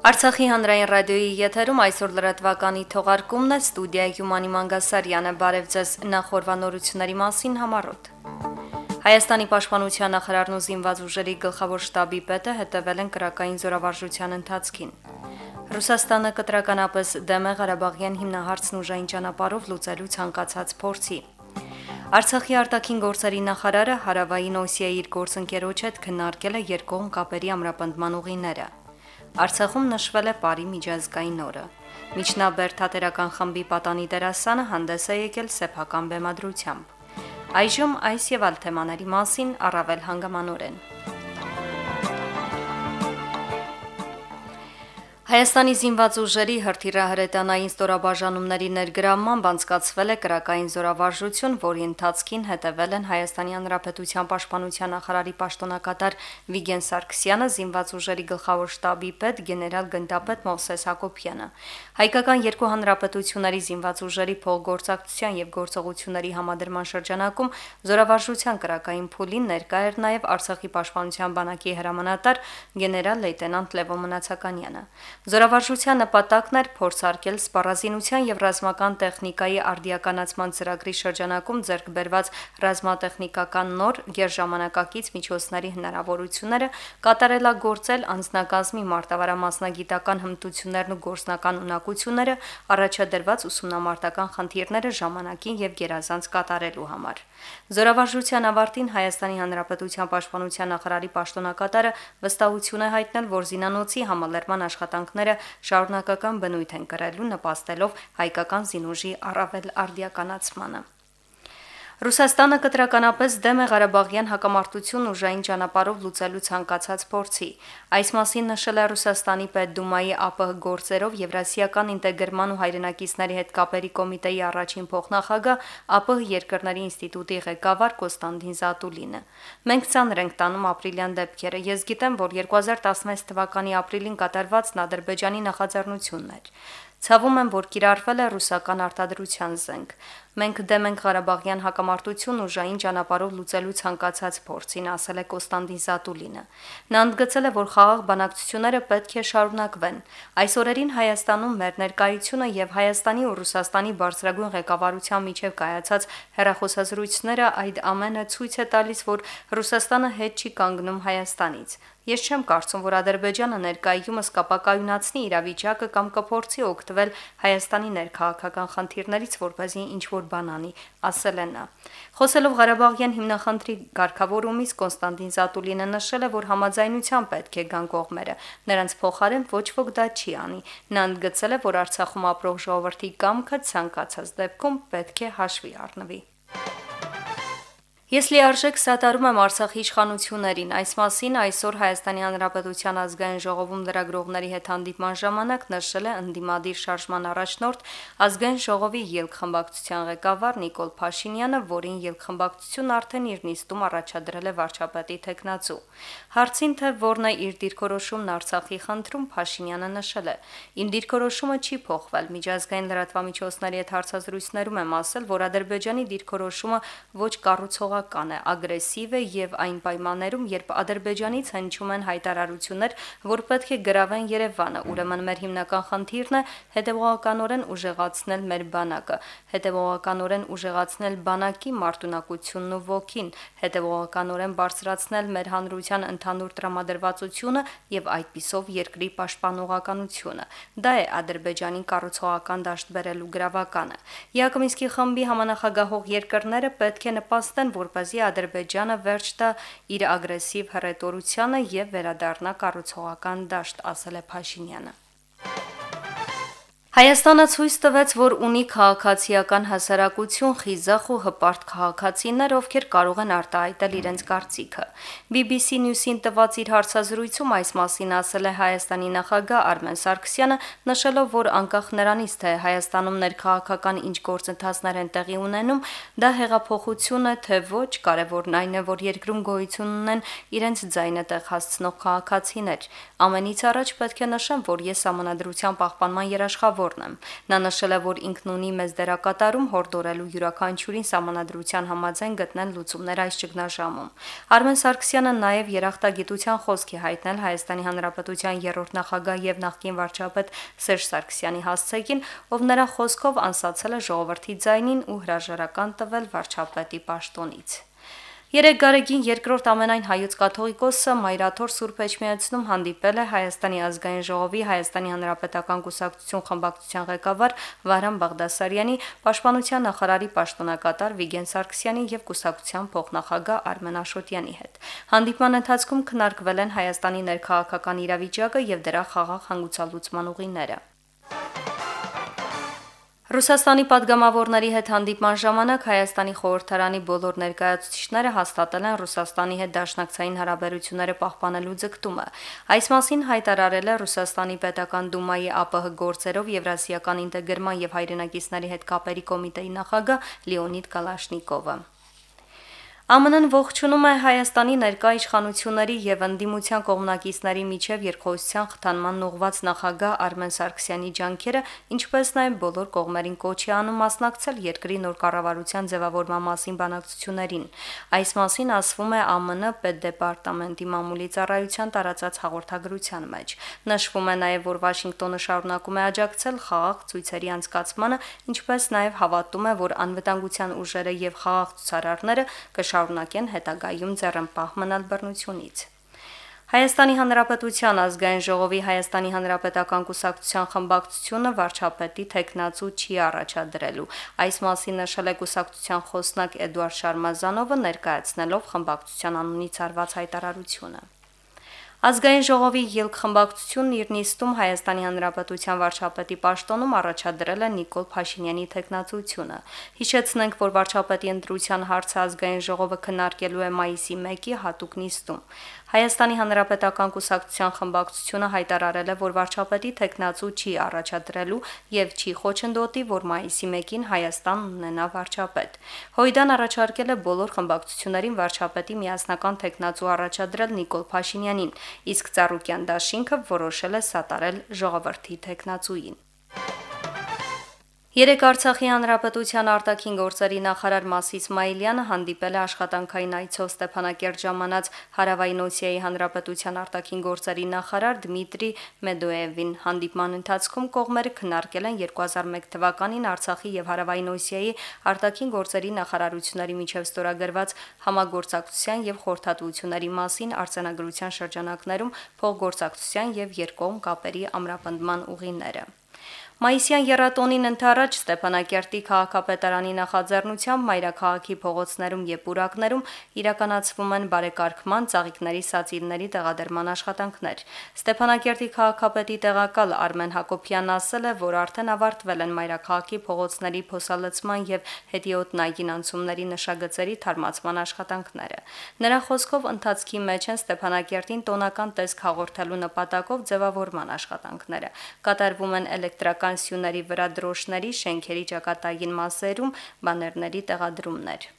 Արցախի հանրային ռադիոյի եթերում այսօր լրատվականի թողարկումն է ստուդիայում Անի Մանգասարյանը բարև ձեզ նախորbanորությունների մասին համարոտ։ Հայաստանի պաշտպանության նախարարն ու զինված ուժերի գլխավոր շտաբի պետը հետևել են քրակային զորավարժության ընթացքին։ Ռուսաստանը կտրականապես դեմ է Ղարաբաղյան հիմնահարցն ուժային ճանապարհով լուծելու ցանկացած փորձի։ Արցախի արտաքին գործերի նախարարը Հարավային Օսիայի իր գործընկերոջ հետ քննարկել է երկկողմ կապերի ամրապնդման ուղիները։ Արցախում նշվել է Պարի միջազգային օրը։ Միջնաբեր թատերական խմբի պատանի դերասանը հանդես է եկել սեփական բեմադրությամբ։ Այժմ այս եւ այլ թեմաների մասին առավել հանգամանորեն։ Հայաստանի զինված ուժերի հրթիռահրետանային ստորաբաժանումների ներգրավման բանցկացվել է քրակային զորավարժություն, որի ընթացքին հետևել են Հայաստանի Հանրապետության պաշտպանության նախարարի պաշտոնակատար Վիգեն Սարգսյանը, զինված ուժերի գլխավոր շտաբի պետ գեներալ գնդապետ Մովսես Հակոբյանը։ Հայկական երկու հանրապետությունների զինված ուժերի փոխգործակցության եւ գործողությունների համադրման շրջանակում զորավարժության քրակային փուլին ներկա էր նաեւ Արցախի պաշտպանության բանակի հրամանատար գեներալ լեյտենանտ Լևո Մնացականյանը։ Զորավարժության նպատակն էր փորձարկել սպառազինության եւ ռազմական տեխնիկայի արդիականացման ծրագրի շրջանակում ձեռք բերված ռազմատեխնիկական նոր գերժամանակակից միջոցների հնարավորությունները կատարելագործել անձնակազմի մարտավարամասնագիտական հմտություններն ու գործնական ունակությունները առաջադրված ուսումնամարտական խնդիրները ժամանակին եւ գերազանց կատարելու համար։ Զորավարժության ավարտին Հայաստանի Հանրապետության պաշտպանության նախարարի պաշտոնակատարը վստահություն է հայտնել, որ զինանոցի համալրման աշխատանք աշխատանքները շարունակական բնույթ են կրելու նպաստելով հայկական զինուժի առավել արդիականացմանը։ Ռուսաստանը կտրականապես դեմ է Ղարաբաղյան հակամարտություն ուժային ճանապարհով լուծելու ցանկացած փորձի։ Այս մասին նշել է Ռուսաստանի Պետդումայի ԱՊՀ գործերով Եվրասիական ինտեգրման ու հայրենակիցների հետ կապերի կոմիտեի առաջին փոխնախագահ ԱՊՀ երկրների ինստիտուտի ղեկավար Կոստանդին Զատուլինը։ Մենք ցաներ ենք տանում ապրիլյան դեպքերը։ Ես գիտեմ, որ 2016 թվականի ապրիլին կատարվածն Ադրբեջանի նախաձեռնությունն էր։ Ցավում եմ, որ կիրառվել է ռուսական արտադրության զենք։ Մենք դեմ ենք Ղարաբաղյան հակամարտություն ուժային ճանապարհով լուծելու ցանկացած փորձին, ասել է Կոստանդին Զատուլինը։ Նա ընդգծել է, որ խաղաղ բանակցությունները պետք է շարունակվեն։ Այս օրերին Հայաստանում մեր ներկայությունը եւ Հայաստանի ու Ռուսաստանի բարձրագույն ղեկավարության միջև կայացած հերախոսազրույցները այդ ամենը ցույց է տալիս, որ Ռուսաստանը հետ չի կանգնում Հայաստանից։ Ես չեմ կարծում, որ Ադրբեջանը ներկայումս կապակայունացնի իրավիճակը կամ կփորձի օգտվել Հայաստանի ներքաղաքական խնդիրներից, որպեսզի ինչ որ բան անի, ասել է նա։ Խոսելով Ղարաբաղյան հիմնախնդրի ղեկավարումից Կոնստանտին Զատուլինը նշել է, որ համաձայնության պետք է գան կողմերը։ Նրանց փոխարեն ոչ ոք դա չի անի։ Նա ընդգծել է, որ Արցախում ապրող ժողովրդի կամքը ցանկացած դեպքում պետք է հաշվի առնվի։ Ես լիարժեք սատարում եմ Արցախի իշխանություններին։ Այս մասին այսօր Հայաստանի Հանրապետության ազգային ժողովում լրագրողների հետ հանդիպման ժամանակ նշել է ընդդիմադիր շարժման առաջնորդ ազգային ժողովի ելքխմբակցության ղեկավար Նիկոլ Փաշինյանը, որին ելքխմբակցությունն արդեն իր նիստում առաջադրել է վարչապետի տեխնացու։ Հարցին թե որն է իր դիրքորոշումն Արցախի խնդրում Փաշինյանը նշել է. Իմ դիրքորոշումը չի փոխվել։ Միջազգային լրատվամիջոցների հետ հարցազրույցներում եմ ասել, որ Ադրբեջանի դիրքորոշումը ոչ կառուցողական բավական է, ագրեսիվ է եւ այն պայմաններում, երբ Ադրբեջանից հնչում են հայտարարություններ, որ պետք է գրավեն Երևանը, ուրեմն մեր հիմնական խնդիրն է հետեւողականորեն ուժեղացնել մեր բանակը, հետեւողականորեն ուժեղացնել բանակի մարտունակությունն ու ոգին, հետեւողականորեն բարձրացնել մեր հանրության ընդհանուր տրամադրվածությունը եւ այդպիսով երկրի պաշտպանողականությունը։ Դա է Ադրբեջանի կառուցողական դաշտ բերելու գրավականը։ Յակոմինսկի խմբի համանախագահող երկրները պետք է նպաստեն, որ որպեսզի Ադրբեջանը վերջ տա իր ագրեսիվ հռետորությանը եւ վերադառնա կառուցողական դաշտ, ասել է Փաշինյանը։ Հայաստանը ցույց տվեց, որ ունի քաղաքացիական հասարակություն, խիզախ ու հպարտ քաղաքացիներ, ովքեր կարող են արտահայտել իրենց կարծիքը։ BBC News-ին տված իր հարցազրույցում այս մասին ասել է Հայաստանի նախագահ Արմեն Սարգսյանը, նշելով, որ անկախ նրանից, թե Հայաստանում ներքաղաքական ինչ գործընթացներ են տեղի ունենում, դա հեղափոխություն է, թե ոչ, կարևորն այն է, որ երկրում գոյություն ունեն իրենց ձայնը տեղ հասցնող քաղաքացիներ։ Ամենից առաջ պետք է նշեմ, որ ես համանadrության պահպանման երաշխավոր պատգամավորն եմ։ Նա նշել է, որ ինքն ունի մեծ դերակատարում հորդորելու յուրաքանչյուրին համանadrության համաձայն գտնեն լուծումներ այս ճգնաժամում։ Արմեն Սարգսյանը նաև երախտագիտության խոսքի հայտնել Հայաստանի Հանրապետության երրորդ նախագահ եւ նախկին վարչապետ Սերժ Սարգսյանի հասցեին, ով նրա խոսքով անսացել է ժողովրդի ձայնին ու հրաժարական տվել վարչապետի պաշտոնից։ Երեք գարեգին երկրորդ ամենայն հայոց կաթողիկոսը Մայրաթոր Սուրբ Էջմիածնում հանդիպել է Հայաստանի ազգային ժողովի Հայաստանի Հանրապետական կուսակցություն խմբակցության ղեկավար Վահրամ Բաղդասարյանի, Պաշտպանության նախարարի պաշտոնակատար Վիգեն Սարգսյանի եւ կուսակցության փոխնախագահ Արմեն Աշոտյանի հետ։ Հանդիպման ընթացքում քննարկվել են Հայաստանի ներքաղաքական իրավիճակը եւ դրա խաղաղ հանգուցալուծման ուղիները։ Ռուսաստանի падգամավորների հետ հանդիպման ժամանակ Հայաստանի խորհրդարանի բոլոր ներկայացուցիչները հաստատել են Ռուսաստանի հետ դաշնակցային հարաբերությունները պահպանելու ձգտումը։ Այս մասին հայտարարել է Ռուսաստանի Պետական Դումայի ԱՊՀ գործերով Եվրասիական ինտեգրման եւ հայրենակիցների հետ կապերի կոմիտեի նախագահ Լեոնիդ Կալաշնիկովը։ ԱՄՆ-ն ողջունում է Հայաստանի ներկա իշխանությունների եւ ընդդիմության կողմնակիցների միջև երկխոսության խթանման ուղված նախագահ Արմեն Սարգսյանի ջանքերը, ինչպես նաեւ բոլոր կողմերին կոչի անում մասնակցել երկրի նոր կառավարության ձևավորման մասին բանակցություններին։ Այս մասին ասվում է ԱՄՆ պետդեպարտամենտի մամուլի ծառայության տարածած հաղորդագրության մեջ։ Նշվում է նաեւ, որ Վաշինգտոնը շարունակում է աջակցել խաղաղ ցույցերի անցկացմանը, ինչպես նաեւ հավատում է, որ անվտանգության ուժերը եւ խաղաղ ցուցարարները կշ կշարունակեն հետագայում ձեռնպահ մնալ բռնությունից։ Հայաստանի Հանրապետության ազգային ժողովի Հայաստանի Հանրապետական կուսակցության խմբակցությունը վարչապետի տեխնացու չի առաջադրելու։ Այս մասին նշել է կուսակցության խոսնակ Էդուարդ Շարմազանովը ներկայացնելով խմբակցության անունից արված հայտարարությունը։ Ազգային ժողովի ելք խմբակցությունն իր նիստում Հայաստանի Հանրապետության վարչապետի պաշտոնում առաջադրել է Նիկոլ Փաշինյանի տեխնացությունը։ Հիշեցնենք, որ վարչապետի ընտրության հարցը ազգային ժողովը քննարկելու է մայիսի 1-ի հատուկ նիստում։ Հայաստանի Հանրապետական կուսակցության խմբակցությունը հայտարարել է, որ վարչապետի տեխնացու չի առաջադրելու եւ չի խոչընդոտի, որ մայիսի 1-ին Հայաստան ունենա վարչապետ։ Հույդան առաջարկել է բոլոր խմբակցություններին վարչապետի միասնական տեխնացու առաջադրել Նիկոլ Փաշինյանին, իսկ Ծառուկյան դաշինքը որոշել է սատարել ժողովրդի տեխնացուին։ Երեք Արցախի հանրապետության արտաքին գործերի նախարար Մաս Իսմայիլյանը հանդիպել է աշխատանքային այցով Ստեփանակերտ ժամանած Հարավային Օսիայի հանրապետության արտաքին գործերի նախարար Դմիտրի Մեդոևին։ Հանդիպման ընթացքում կողմերը քննարկել են 2001 թվականին Արցախի եւ Հարավային Օսիայի արտաքին գործերի նախարարությունների միջև ստորագրված համագործակցության եւ խորհրդատվությունների մասին արձանագրության շրջանակներում փոխգործակցության եւ երկկողմ կապերի ամրապնդման ուղիները։ Մայիսյան երաթոնին ընթരാճ Ստեփանակերտի քաղաքապետարանի նախաձեռնությամբ Մայրաքաղաքի փողոցներում եւ պուրակներում իրականացվում են բարեկարգման ծաղիկների սացիլների տեղադրման աշխատանքներ։ Ստեփանակերտի քաղաքապետի տեղակալ Արմեն Հակոբյանն ասել է, որ արդեն ավարտվել են Մայրաքաղաքի փողոցների փոսալցման եւ հետիոտնային անցումների նշագծերի թարմացման աշխատանքները։ Նրա խոսքով ընթացքի մեջ են Ստեփանակերտին տոնական տեսք հաղորդելու նպատակով ձևավորման աշխատանքները։ Կատարվում են էլեկտրական կանսյունների վրա դրոշների, շենքերի ճակատային մասերում բաներների տեղադրումներ։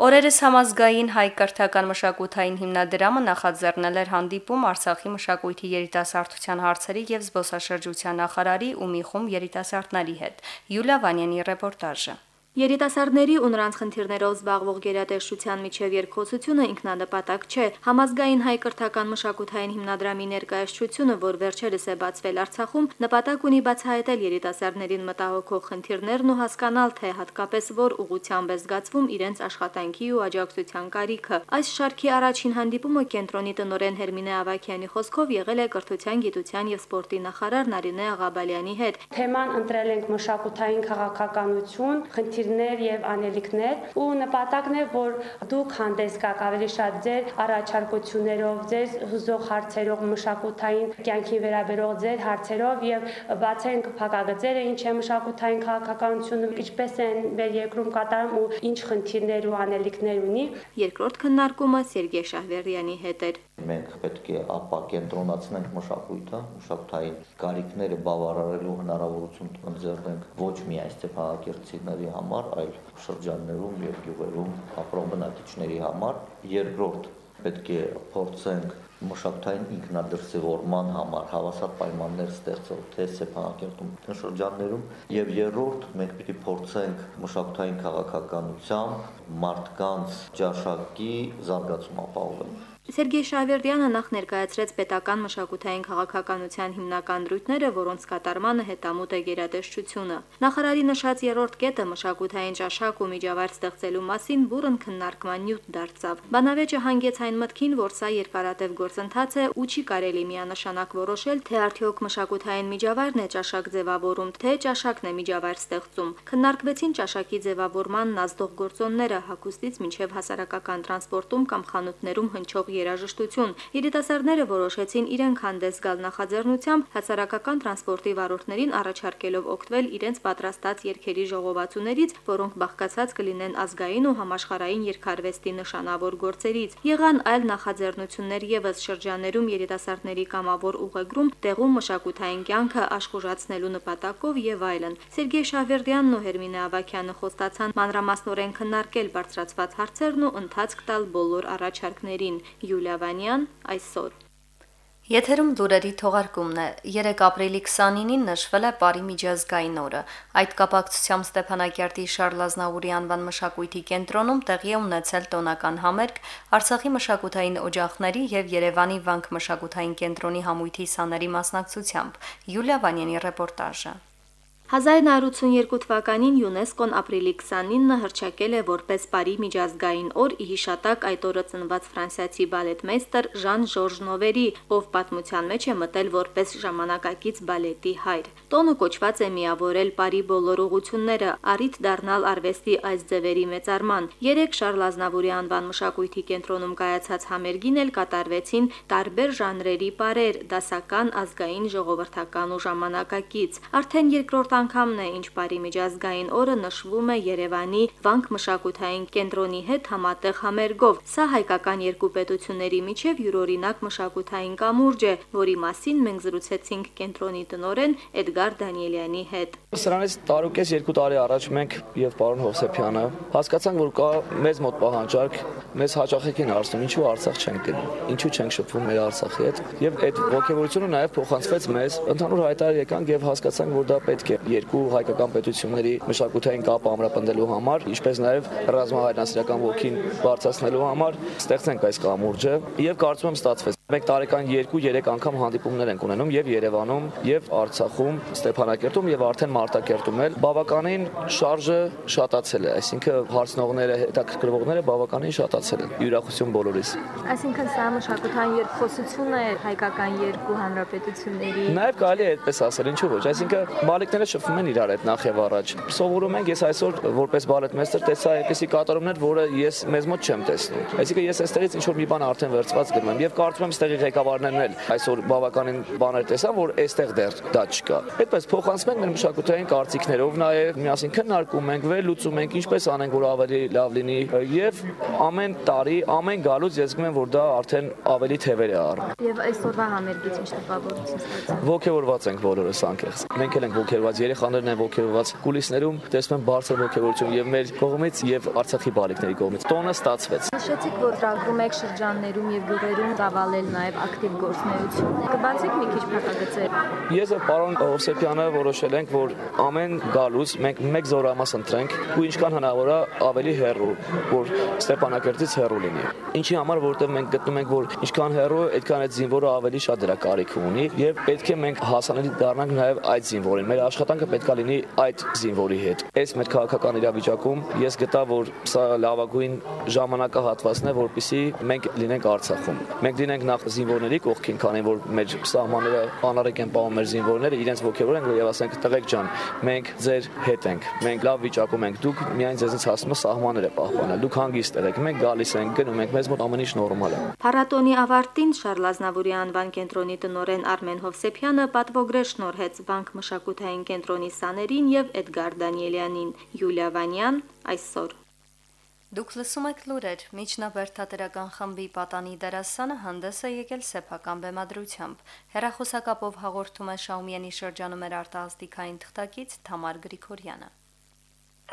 Օրերս համազգային հայ կրթական մշակութային հիմնադրամը նախաձեռնել էր հանդիպում Արցախի մշակույթի երիտասարդության հարցերի եւ զբոսաշրջության նախարարի ու մի խումբ երիտասարդների հետ։ Յուլիա Վանյանի ռեպորտաժը։ Երիտասարդների ու նրանց խնդիրներով զբաղվող գերատեսչության միջև երկխոսությունը ինքնանպատակ չէ։ Համազգային հայ կրթական մշակութային հիմնադրամի ներկայացությունը, որ վերջերս է բացվել Արցախում, նպատակ ունի բացահայտել երիտասարդներին մտահոգող խնդիրներն ու հասկանալ, թե հատկապես որ ուղղությամբ է զգացվում իրենց աշխատանքի ու աջակցության կարիքը։ Այս շարքի առաջին հանդիպումը կենտրոնի տնօրեն Հերմինե Ավակյանի խոսքով եղել է կրթության, գիտության եւ սպորտի նախարար Նարինե Աղաբալյանի հետ։ Թեման ընտրել ենք մշակութային քաղաքականություն, խնդիր խնդիրներ եւ անելիքներ ու նպատակն է որ դուք հանդես գաք ավելի շատ ձեր առաջարկություններով, ձեր հուզող հարցերով, մշակութային կյանքի վերաբերող ձեր հարցերով եւ բացենք փակագծերը, ինչ է մշակութային քաղաքականությունը, ինչպես են մեր երկրում կատարում ու ինչ խնդիրներ ու անելիքներ ունի։ Երկրորդ քննարկումը Սերգեյ Շահվերյանի հետ էր մենք պետք է ապակենտրոնացնենք մշակույթը, մշակութային կարիքները բավարարելու հնարավորություն ընձեռնենք ոչ միայն Ստեփանակերտցիների համար, այլ շրջաններում եւ գյուղերում ապրող բնակիչների համար։ Երկրորդ պետք է փորձենք մշակութային ինքնադրսևորման համար հավասար պայմաններ ստեղծել թե Սեփանակերտում թե շրջաններում եւ երրորդ մենք պիտի փորձենք մշակութային քաղաքականությամբ մարդկանց ճաշակի զարգացում ապահովել Սերգեյ Շավերդյանը նախ ներկայացրեց պետական մշակութային քաղաքականության հիմնական դրույթները, որոնց կատարմանը հետամուտ է գերատեսչությունը։ Նախարարի նշած երրորդ կետը մշակութային ճաշակ ու միջավայր ստեղծելու մասին բուրըն քննարկման նյութ դարձավ։ Բանավեճը հանգեց այն մտքին, որ սա երկարատև գործընթաց է ու չի կարելի միանշանակ որոշել, թե արդյոք մշակութային միջավայրն է ճաշակ ձևավորում, թե ճաշակն է միջավայր ստեղծում։ Քննարկվեցին ճաշակի ձևավորման նազդող գործոնները հակոստից մինչև հասարակական տրանսպորտում կամ խանութներում հնչող երաժշտություն։ Երիտասարդները որոշեցին իրենք հանդես գալ նախաձեռնությամբ հասարակական տրանսպորտի վարորդներին առաջարկելով օգտվել իրենց պատրաստած երգերի ժողովածուներից, որոնք բաղկացած կլինեն ազգային ու համաշխարհային երգարվեստի նշանավոր գործերից։ Եղան այլ նախաձեռնություններ եւս շրջաներում երիտասարդների կամավոր ուղեգրում տեղում մշակութային կյանքը աշխուժացնելու նպատակով եւ այլն։ Սերգեյ Շավերդյանն ու Հերմինե Ավակյանը խոստացան մանրամասնորեն քննարկել բարձրացված հարցերն ու ընթացք տալ բոլոր առաջարկներին։ Յուլիա Վանյան այսօր։ Եթերում լուրերի թողարկումն է։ 3 ապրիլի 29-ին նշվել է Պարի միջազգային օրը։ Այդ կապակցությամբ Ստեփանակերտի Շարլ Ազնավուրի անվան մշակույթի կենտրոնում տեղի է ունեցել տոնական համերգ Արցախի մշակութային օջախների եւ Երևանի վանք մշակութային կենտրոնի համույթի սաների մասնակցությամբ։ Յուլիա Վանյանի ռեպորտաժը։ 1982 թվականին ՅՈՒՆԵՍԿՕ-ն ապրիլի 29-ը հռչակել է որպես Պարի միջազգային օր՝ ի հիշատակ այդ օրը ծնված ֆրանսիացի բալետմեյստեր Ժան-Ժորժ Նովերի, ով պատմության մեջ է մտել որպես ժամանակակից բալետի հայր։ Տոնը կոչված է միավորել Պարի բոլոր ուղությունները, առիթ դառնալ արվեստի այս ձևերի մեծարման։ Երեք Շարլ Ազնավուրի անվան մշակույթի կենտրոնում կայացած համերգին էլ կատարվեցին տարբեր ժանրերի պարեր՝ դասական, ազգային, ժողովրդական ու ժամանակակից։ Արդեն երկրորդ անգամն է, ինչ Պարի միջազգային օրը նշվում է Երևանի Վանք մշակութային կենտրոնի հետ համատեղ համերգով։ Սա հայկական երկու պետությունների միջև յուրօրինակ մշակութային կամուրջ է, որի մասին մենք զրուցեցինք կենտրոնի տնորեն Էդգար Դանիելյանի հետ։ Սրանից տարուկես երկու տարի առաջ մենք եւ պարոն Հովսեփյանը հասկացանք, որ կա մեզ մոտ պահանջարկ, մեզ հաճախեկին հարցնում, ինչու Արցախ չենք գնում, ինչու չենք շփվում մեր Արցախի հետ, եւ այդ ողջավորությունը նաեւ փոխանցվեց մեզ, ընդհանուր հայտարար եկանք եւ հասկացանք, որ դա պետք է երկու հայկական պետությունների մշակութային կապը ամրապնդելու համար, ինչպես նաև ռազմավարնասիրական ոգին բարձրացնելու համար ստեղծենք այս կամուրջը եւ կարծում եմ ստացվեց։ Մենք տարեկան 2-3 անգամ հանդիպումներ ենք ունենում եւ Երևանում, եւ Արցախում, Ստեփանակերտում եւ արդեն Մարտակերտում էլ բավականին շարժը շատացել է, այսինքն հարցնողները, հետաքրքրվողները բավականին շատացել են։ Յուրախություն բոլորիս։ Այսինքն սա մշակութային երկխոսություն է հայկական երկու հանրապետությունների։ Նաեւ կարելի է այդպես ասել, ինչու ոչ, այսինքն բալիկները շփվում են իրար հետ նախ եւ առաջ։ Սովորում ենք ես այսօր որպես բալետմեստր տեսա այնպեսի կատարումներ, որը ես մեզ մոտ չեմ տեսնում։ Այսինքն ես այստեղից ինչ որ մի բան արդեն վերծված գնում եմ եւ կարծում եմ այստեղի ղեկավարներն էլ այսօր բավականին բաներ տեսան, որ այստեղ դեռ դա չկա։ Այդպես փոխանցում ենք մեր մշակութային կարծիքներով նաեւ միասին քննարկում ենք, վերլուծում ենք ինչպես անենք, որ ավելի լավ լինի եւ ամեն տարի, ամեն գալուց ես զգում եմ, որ դա արդեն ավելի թևեր է առնում։ Եվ այսօրվա համերգից ինչ տպավորություն ստացա։ Ողջավորված ենք բոլորս անկեղծ։ Մենք էլ ենք ողջավորված երեխաներն են ողջերված կուլիսներում տեսնում բարձր ողջավորություն եւ մեր կողմից եւ Արցախի բարիկների կողմից։ Տոնը ստացվեց։ Նշեցիք, որ ծրագրում եք շրջաններում եւ գյուղերում ծավալել նաեւ ակտիվ գործունեություն։ Կբացեք մի քիչ փակագծեր։ Ես եւ պարոն Օսեփյանը որոշել ենք, որ ամեն գալուց մենք մեկ զորամաս ընտրենք ու ինչքան հնարավոր է ավելի հեռու, որ Ստեփանակերտից հեռու լինի։ Ինչի համար, որտեղ մենք գտնում ենք, որ ինչքան հեռու, այդքան այդ զինվորը ավելի շատ դրա կարիք ունի եւ պետք է մենք հասանելի դառնանք նաեւ այդ զինվորին։ Մեր աշխատանքը պետք է լինի այդ զինվորի հետ։ Այս մեր քաղաքական իրավիճակում ես գտա, որ սա լավագույն ժամանակահատվածն է, որպիսի մենք լինենք Արցախում։ Մենք լինենք նախ զինվորների կողքին, քանի որ մեր սահմանները անառիկ են պահում մեր զինվորները, իրենց ողջորենք եւ ասենք տղեկ ջան, մենք ձեր հետ ենք։ Մենք լավ վիճակում ենք։ Դուք միայն ձեզնից հասնում եք սահմանները պահպանել։ Դուք հանգիստ եղեք։ Մենք գալիս ենք, գնում ենք, մեզ մոտ ամեն ինչ նորմալ է։ Փառատոնի ավարտին Շարլազնավուրի անվան կենտրոնի տնորեն Արմեն Հովսեփյանը պատվոգրե շնորհեց Վանք մշակութային կենտրոնի սաներին եւ Էդգար Դանիելյանին։ Յուլիա Վանյան այսօր Դուք լսում եք լուրեր։ Միջնաբերթատերական խմբի պատանի դերասանը հանդես է եկել սեփական բեմադրությամբ։ Հերախոսակապով հաղորդում է Շաումյանի շրջանում էր արտահասթիկային թղթակից Թամար Գրիգորյանը։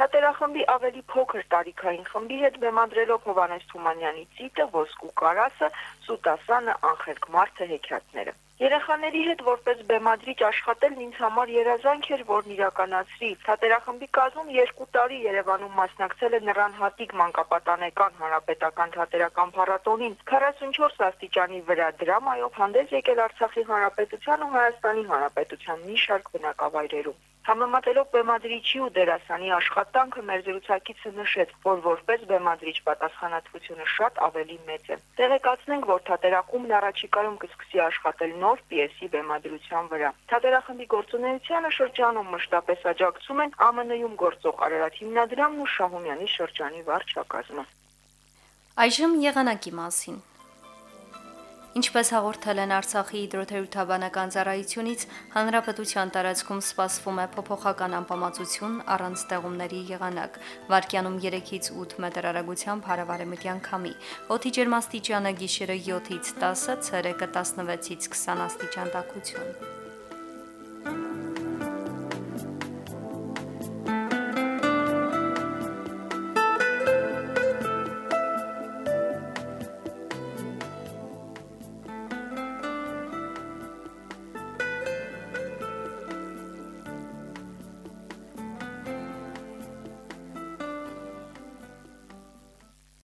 Թատերախմբի ավելի փոքր տարիքային խմբի հետ բեմադրելով Հովանես Թումանյանի Ծիտը, Ոսկու կարասը, Սուտասանը, Անխելք Մարթը հեքիաթները։ Երեխաների հետ որպես բեմադրիչ աշխատելն ինձ համար երազանք էր, որն իրականացրի։ Թատերախմբի կազմում 2 տարի Երևանում մասնակցել է նրան Հատիկ մանկապատանեկան հանրապետական թատերական փառատոնին 44 աստիճանի վրա դրամայով հանդես եկել Արցախի հանրապետության ու Հայաստանի հանրապետության մի շարք բնակավայրերում։ Համեմատելով բեմադրիչի ու դերասանի աշխատանքը մեր զրուցակիցը նշեց, որ որպես բեմադրիչ պատասխանատվությունը շատ ավելի մեծ է։ Տեղեկացնենք, որ թատերախումբն առաջիկայում կսկսի աշխատել նոր պիեսի բեմադրության վրա։ Թատերախմբի գործունեությանը շրջանում մշտապես աջակցում են ԱՄՆ-ում գործող Արարատ հիմնադրամն ու Շահումյանի շրջանի վարչակազմը։ Այժմ եղանակի մասին։ Ինչպես հաղորդել են Արցախի հիդրոթերապևտաբանական ծառայությունից, հանրապետության տարածքում սպասվում է փոփոխական անբավարարություն առանց ստեղումների եղանակ։ Վարկյանում 3-ից 8 մետր արագությամբ հարավարեմտյան քամի։ Օդի ջերմաստիճանը գիշերը 7-ից 10, ցերեկը 16-ից 20 աստիճան տաքություն։